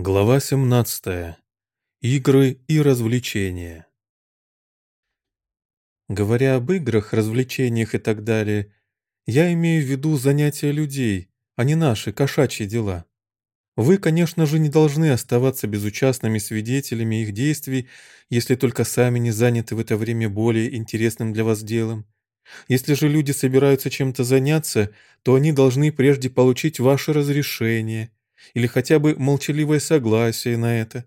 Глава 17. Игры и развлечения. Говоря об играх, развлечениях и так далее, я имею в виду занятия людей, а не наши кошачьи дела. Вы, конечно же, не должны оставаться безучастными свидетелями их действий, если только сами не заняты в это время более интересным для вас делом. Если же люди собираются чем-то заняться, то они должны прежде получить ваше разрешение – или хотя бы молчаливое согласие на это.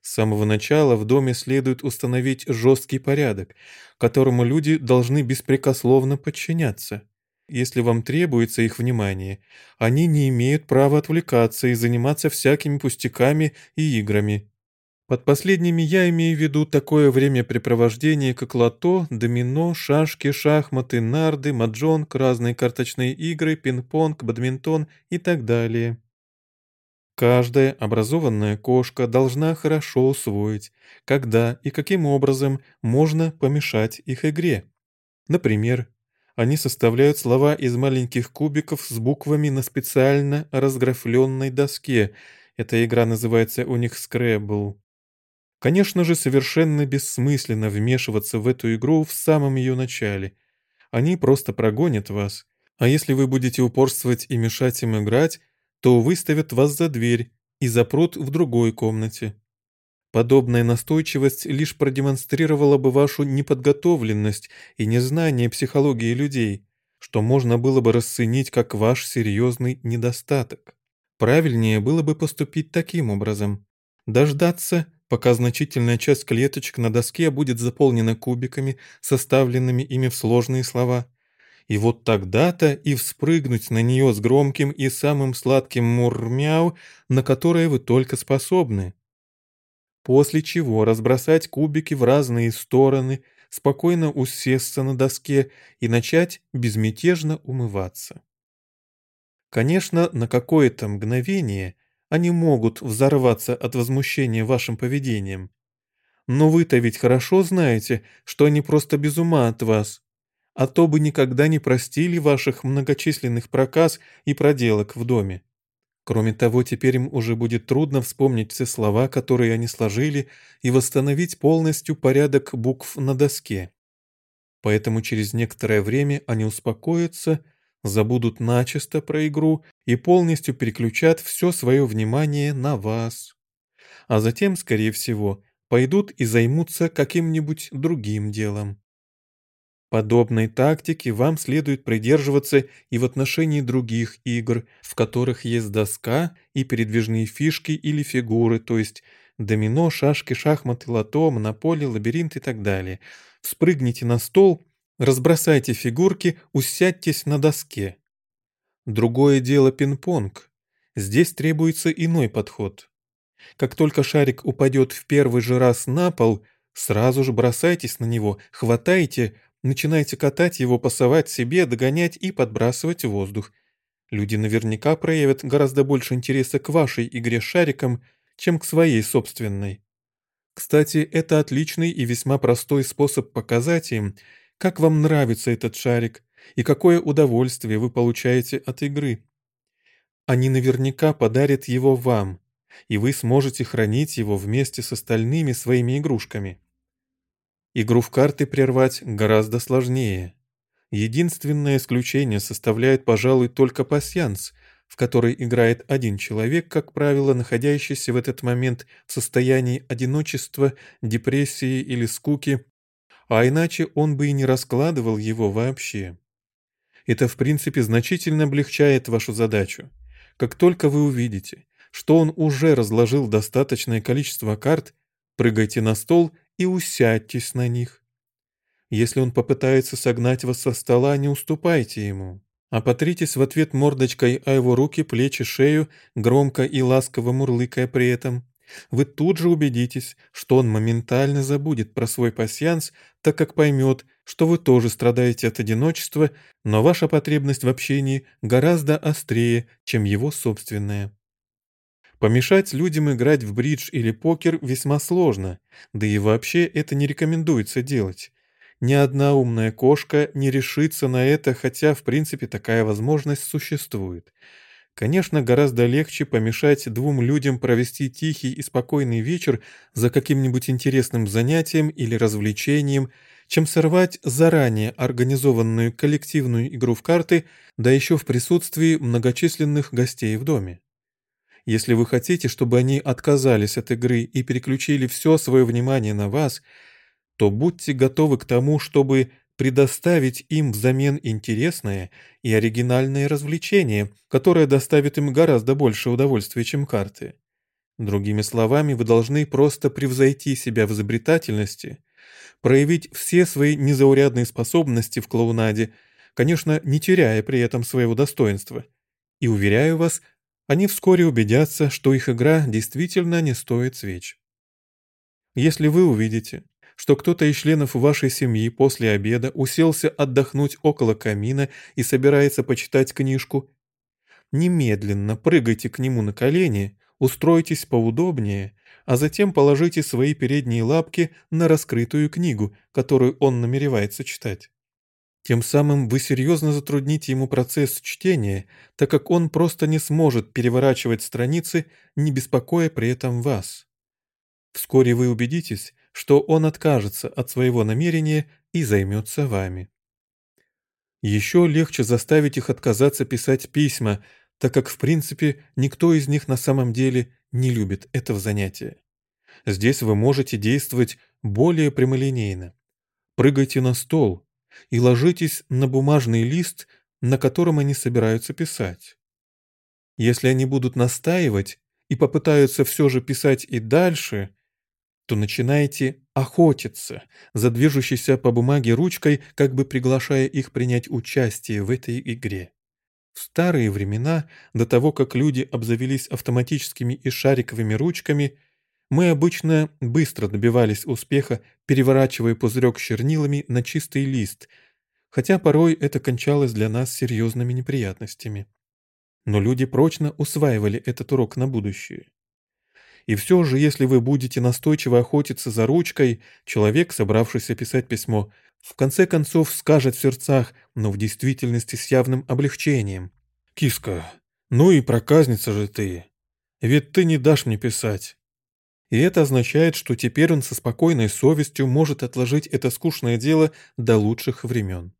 С самого начала в доме следует установить жесткий порядок, которому люди должны беспрекословно подчиняться. Если вам требуется их внимание, они не имеют права отвлекаться и заниматься всякими пустяками и играми. Под последними я имею в виду такое времяпрепровождение, как лото, домино, шашки, шахматы, нарды, маджонг, разные карточные игры, пинг-понг, бадминтон и так далее. Каждая образованная кошка должна хорошо усвоить, когда и каким образом можно помешать их игре. Например, они составляют слова из маленьких кубиков с буквами на специально разграфленной доске. Эта игра называется у них Scrabble. Конечно же, совершенно бессмысленно вмешиваться в эту игру в самом ее начале. Они просто прогонят вас. А если вы будете упорствовать и мешать им играть, то выставят вас за дверь и запрут в другой комнате. Подобная настойчивость лишь продемонстрировала бы вашу неподготовленность и незнание психологии людей, что можно было бы расценить как ваш серьезный недостаток. Правильнее было бы поступить таким образом. Дождаться, пока значительная часть клеточек на доске будет заполнена кубиками, составленными ими в сложные слова, и вот тогда-то и вспрыгнуть на нее с громким и самым сладким мурмяу, на которое вы только способны. После чего разбросать кубики в разные стороны, спокойно усесться на доске и начать безмятежно умываться. Конечно, на какое-то мгновение они могут взорваться от возмущения вашим поведением. Но вы-то ведь хорошо знаете, что они просто без ума от вас а то бы никогда не простили ваших многочисленных проказ и проделок в доме. Кроме того, теперь им уже будет трудно вспомнить все слова, которые они сложили, и восстановить полностью порядок букв на доске. Поэтому через некоторое время они успокоятся, забудут начисто про игру и полностью переключат все свое внимание на вас. А затем, скорее всего, пойдут и займутся каким-нибудь другим делом. Подобной тактики вам следует придерживаться и в отношении других игр, в которых есть доска и передвижные фишки или фигуры, то есть домино, шашки, шахматы, лото, монополия, лабиринт и так далее. Вспрыгните на стол, разбросайте фигурки, усядьтесь на доске. Другое дело пинг-понг. Здесь требуется иной подход. Как только шарик упадет в первый же раз на пол, сразу же бросайтесь на него, хватайте, Начинайте катать его, пасовать себе, догонять и подбрасывать в воздух. Люди наверняка проявят гораздо больше интереса к вашей игре с шариком, чем к своей собственной. Кстати, это отличный и весьма простой способ показать им, как вам нравится этот шарик и какое удовольствие вы получаете от игры. Они наверняка подарят его вам, и вы сможете хранить его вместе с остальными своими игрушками. Игру в карты прервать гораздо сложнее. Единственное исключение составляет, пожалуй, только пасьянс, в который играет один человек, как правило, находящийся в этот момент в состоянии одиночества, депрессии или скуки, а иначе он бы и не раскладывал его вообще. Это, в принципе, значительно облегчает вашу задачу. Как только вы увидите, что он уже разложил достаточное количество карт, прыгайте на стол и усядьтесь на них. Если он попытается согнать вас со стола, не уступайте ему, а потритесь в ответ мордочкой о его руки, плечи, шею, громко и ласково мурлыкая при этом. Вы тут же убедитесь, что он моментально забудет про свой пасьянс, так как поймет, что вы тоже страдаете от одиночества, но ваша потребность в общении гораздо острее, чем его собственная. Помешать людям играть в бридж или покер весьма сложно, да и вообще это не рекомендуется делать. Ни одна умная кошка не решится на это, хотя в принципе такая возможность существует. Конечно, гораздо легче помешать двум людям провести тихий и спокойный вечер за каким-нибудь интересным занятием или развлечением, чем сорвать заранее организованную коллективную игру в карты, да еще в присутствии многочисленных гостей в доме. Если вы хотите, чтобы они отказались от игры и переключили все свое внимание на вас, то будьте готовы к тому, чтобы предоставить им взамен интересное и оригинальное развлечение, которое доставит им гораздо больше удовольствия, чем карты. Другими словами, вы должны просто превзойти себя в изобретательности, проявить все свои незаурядные способности в клоунаде, конечно, не теряя при этом своего достоинства. И, уверяю вас, они вскоре убедятся, что их игра действительно не стоит свеч. Если вы увидите, что кто-то из членов вашей семьи после обеда уселся отдохнуть около камина и собирается почитать книжку, немедленно прыгайте к нему на колени, устройтесь поудобнее, а затем положите свои передние лапки на раскрытую книгу, которую он намеревается читать. Тем самым вы серьезно затрудните ему процесс чтения, так как он просто не сможет переворачивать страницы, не беспокоя при этом вас. Вскоре вы убедитесь, что он откажется от своего намерения и займется вами. Еще легче заставить их отказаться писать письма, так как, в принципе, никто из них на самом деле не любит этого занятия. Здесь вы можете действовать более прямолинейно. Прыгайте на стол и ложитесь на бумажный лист, на котором они собираются писать. Если они будут настаивать и попытаются все же писать и дальше, то начинаете охотиться за движущейся по бумаге ручкой, как бы приглашая их принять участие в этой игре. В старые времена, до того, как люди обзавелись автоматическими и шариковыми ручками, мы обычно быстро добивались успеха, переворачивая пузырек с чернилами на чистый лист, хотя порой это кончалось для нас серьезными неприятностями. Но люди прочно усваивали этот урок на будущее. И все же, если вы будете настойчиво охотиться за ручкой, человек, собравшийся писать письмо, в конце концов скажет в сердцах, но в действительности с явным облегчением. «Киска, ну и проказница же ты! Ведь ты не дашь мне писать!» И это означает, что теперь он со спокойной совестью может отложить это скучное дело до лучших времен.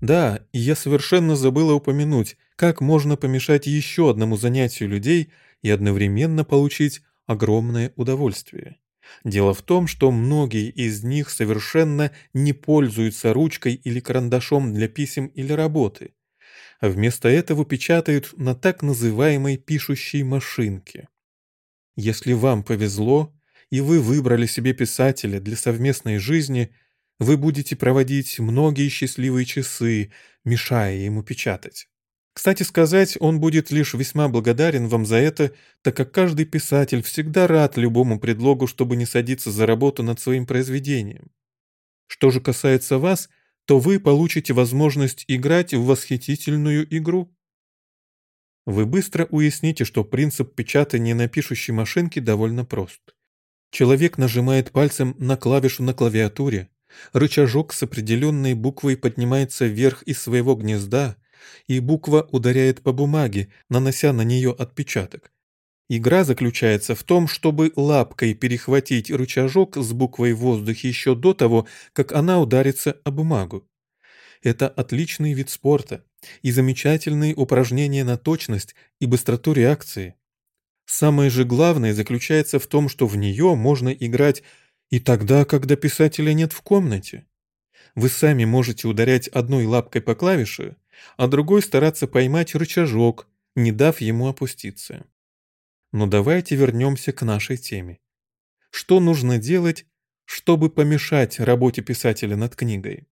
Да, и я совершенно забыла упомянуть, как можно помешать еще одному занятию людей и одновременно получить огромное удовольствие. Дело в том, что многие из них совершенно не пользуются ручкой или карандашом для писем или работы, а вместо этого печатают на так называемой пишущей машинке. Если вам повезло, и вы выбрали себе писателя для совместной жизни, вы будете проводить многие счастливые часы, мешая ему печатать. Кстати сказать, он будет лишь весьма благодарен вам за это, так как каждый писатель всегда рад любому предлогу, чтобы не садиться за работу над своим произведением. Что же касается вас, то вы получите возможность играть в восхитительную игру. Вы быстро уясните, что принцип печатания на пишущей машинке довольно прост. Человек нажимает пальцем на клавишу на клавиатуре, рычажок с определенной буквой поднимается вверх из своего гнезда – и буква ударяет по бумаге, нанося на нее отпечаток. Игра заключается в том, чтобы лапкой перехватить рычажок с буквой в воздухе еще до того, как она ударится о бумагу. Это отличный вид спорта и замечательные упражнения на точность и быстроту реакции. Самое же главное заключается в том, что в нее можно играть и тогда, когда писателя нет в комнате. Вы сами можете ударять одной лапкой по клавише, а другой стараться поймать рычажок, не дав ему опуститься. Но давайте вернемся к нашей теме. Что нужно делать, чтобы помешать работе писателя над книгой?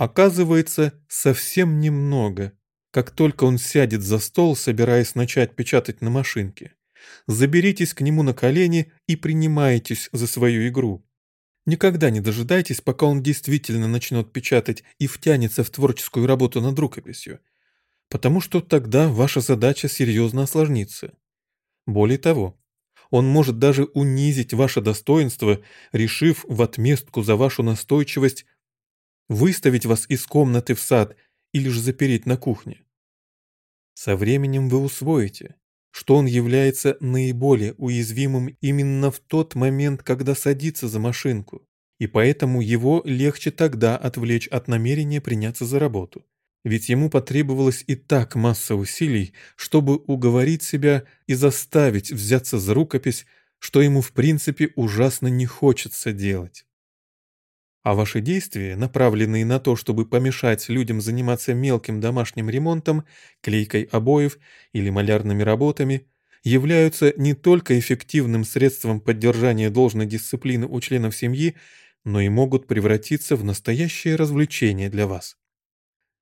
Оказывается, совсем немного. Как только он сядет за стол, собираясь начать печатать на машинке, заберитесь к нему на колени и принимайтесь за свою игру. Никогда не дожидайтесь, пока он действительно начнет печатать и втянется в творческую работу над рукописью, потому что тогда ваша задача серьезно осложнится. Более того, он может даже унизить ваше достоинство, решив в отместку за вашу настойчивость выставить вас из комнаты в сад или же запереть на кухне. Со временем вы усвоите, что он является наиболее уязвимым именно в тот момент, когда садится за машинку, и поэтому его легче тогда отвлечь от намерения приняться за работу. Ведь ему потребовалось и так масса усилий, чтобы уговорить себя и заставить взяться за рукопись, что ему в принципе ужасно не хочется делать. А ваши действия, направленные на то, чтобы помешать людям заниматься мелким домашним ремонтом, клейкой обоев или малярными работами, являются не только эффективным средством поддержания должной дисциплины у членов семьи, но и могут превратиться в настоящее развлечение для вас.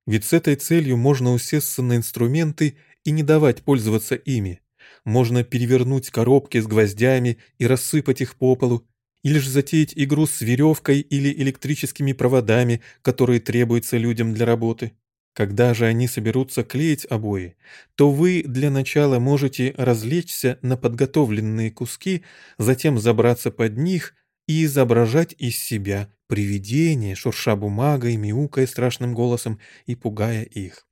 Ведь с этой целью можно усесться на инструменты и не давать пользоваться ими. Можно перевернуть коробки с гвоздями и рассыпать их по полу, или же затеять игру с веревкой или электрическими проводами, которые требуются людям для работы. Когда же они соберутся клеить обои, то вы для начала можете развлечься на подготовленные куски, затем забраться под них и изображать из себя привидение, шурша бумагой, мяукая страшным голосом и пугая их.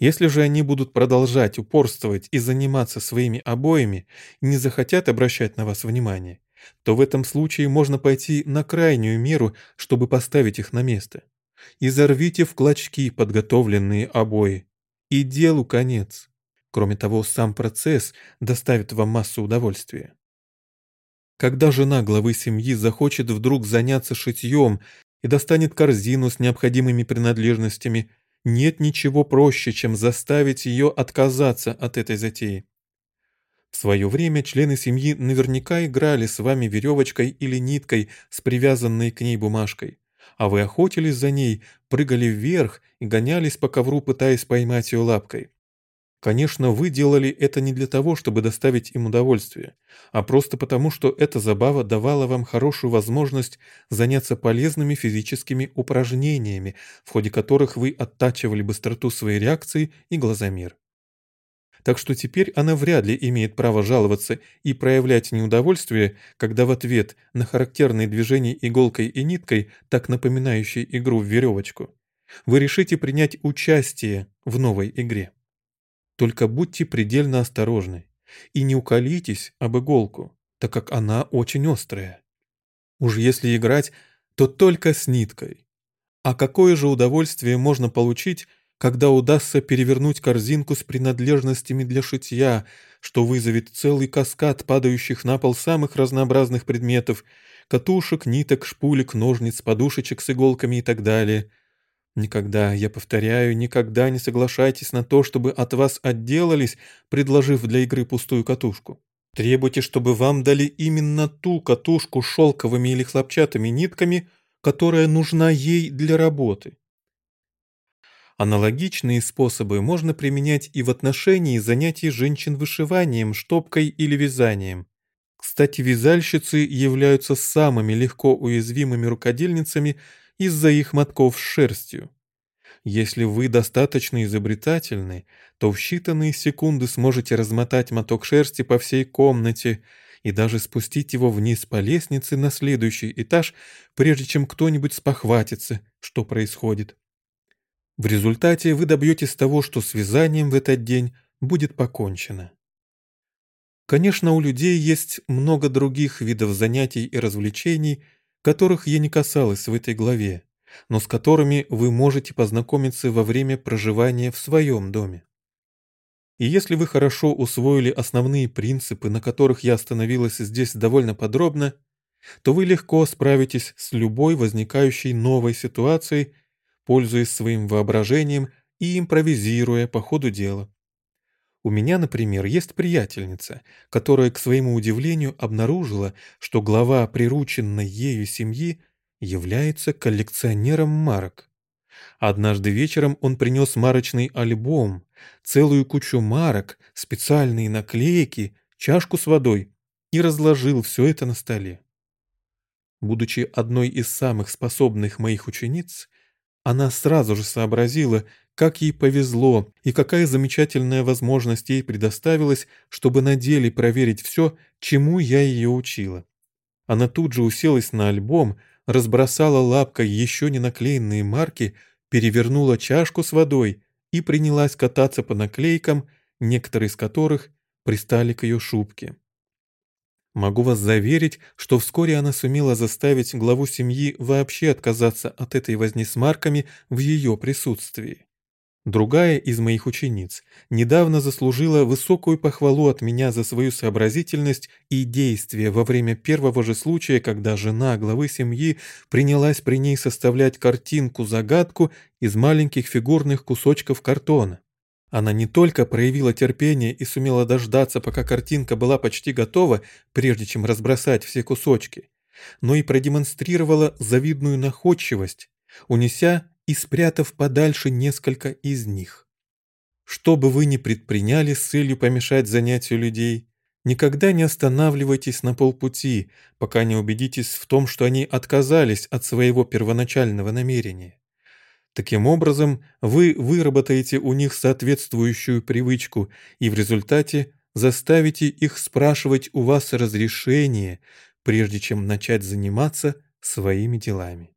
Если же они будут продолжать упорствовать и заниматься своими обоями, не захотят обращать на вас внимание, то в этом случае можно пойти на крайнюю меру, чтобы поставить их на место. Изорвите в клочки подготовленные обои. И делу конец. Кроме того, сам процесс доставит вам массу удовольствия. Когда жена главы семьи захочет вдруг заняться шитьем и достанет корзину с необходимыми принадлежностями, нет ничего проще, чем заставить ее отказаться от этой затеи. В свое время члены семьи наверняка играли с вами веревочкой или ниткой с привязанной к ней бумажкой, а вы охотились за ней, прыгали вверх и гонялись по ковру, пытаясь поймать ее лапкой. Конечно, вы делали это не для того, чтобы доставить им удовольствие, а просто потому, что эта забава давала вам хорошую возможность заняться полезными физическими упражнениями, в ходе которых вы оттачивали быстроту своей реакции и глазомер так что теперь она вряд ли имеет право жаловаться и проявлять неудовольствие, когда в ответ на характерные движения иголкой и ниткой, так напоминающие игру в веревочку, вы решите принять участие в новой игре. Только будьте предельно осторожны и не уколитесь об иголку, так как она очень острая. Уж если играть, то только с ниткой. А какое же удовольствие можно получить, когда удастся перевернуть корзинку с принадлежностями для шитья, что вызовет целый каскад падающих на пол самых разнообразных предметов, катушек, ниток, шпулек, ножниц, подушечек с иголками и так далее. Никогда, я повторяю, никогда не соглашайтесь на то, чтобы от вас отделались, предложив для игры пустую катушку. Требуйте, чтобы вам дали именно ту катушку с шелковыми или хлопчатыми нитками, которая нужна ей для работы. Аналогичные способы можно применять и в отношении занятий женщин вышиванием, штопкой или вязанием. Кстати, вязальщицы являются самыми легко уязвимыми рукодельницами из-за их мотков с шерстью. Если вы достаточно изобретательны, то в считанные секунды сможете размотать моток шерсти по всей комнате и даже спустить его вниз по лестнице на следующий этаж, прежде чем кто-нибудь спохватится, что происходит. В результате вы добьетесь того, что с вязанием в этот день будет покончено. Конечно, у людей есть много других видов занятий и развлечений, которых я не касалась в этой главе, но с которыми вы можете познакомиться во время проживания в своем доме. И если вы хорошо усвоили основные принципы, на которых я остановилась здесь довольно подробно, то вы легко справитесь с любой возникающей новой ситуацией пользуясь своим воображением и импровизируя по ходу дела. У меня, например, есть приятельница, которая, к своему удивлению, обнаружила, что глава прирученной ею семьи является коллекционером марок. Однажды вечером он принес марочный альбом, целую кучу марок, специальные наклейки, чашку с водой и разложил все это на столе. Будучи одной из самых способных моих учениц, она сразу же сообразила, как ей повезло и какая замечательная возможность ей предоставилась, чтобы на деле проверить все, чему я ее учила. Она тут же уселась на альбом, разбросала лапкой еще не наклеенные марки, перевернула чашку с водой и принялась кататься по наклейкам, некоторые из которых пристали к ее шубке. Могу вас заверить, что вскоре она сумела заставить главу семьи вообще отказаться от этой возни с марками в ее присутствии. Другая из моих учениц недавно заслужила высокую похвалу от меня за свою сообразительность и действия во время первого же случая, когда жена главы семьи принялась при ней составлять картинку-загадку из маленьких фигурных кусочков картона. Она не только проявила терпение и сумела дождаться, пока картинка была почти готова, прежде чем разбросать все кусочки, но и продемонстрировала завидную находчивость, унеся и спрятав подальше несколько из них. Что бы вы ни предприняли с целью помешать занятию людей, никогда не останавливайтесь на полпути, пока не убедитесь в том, что они отказались от своего первоначального намерения. Таким образом, вы выработаете у них соответствующую привычку и в результате заставите их спрашивать у вас разрешение, прежде чем начать заниматься своими делами.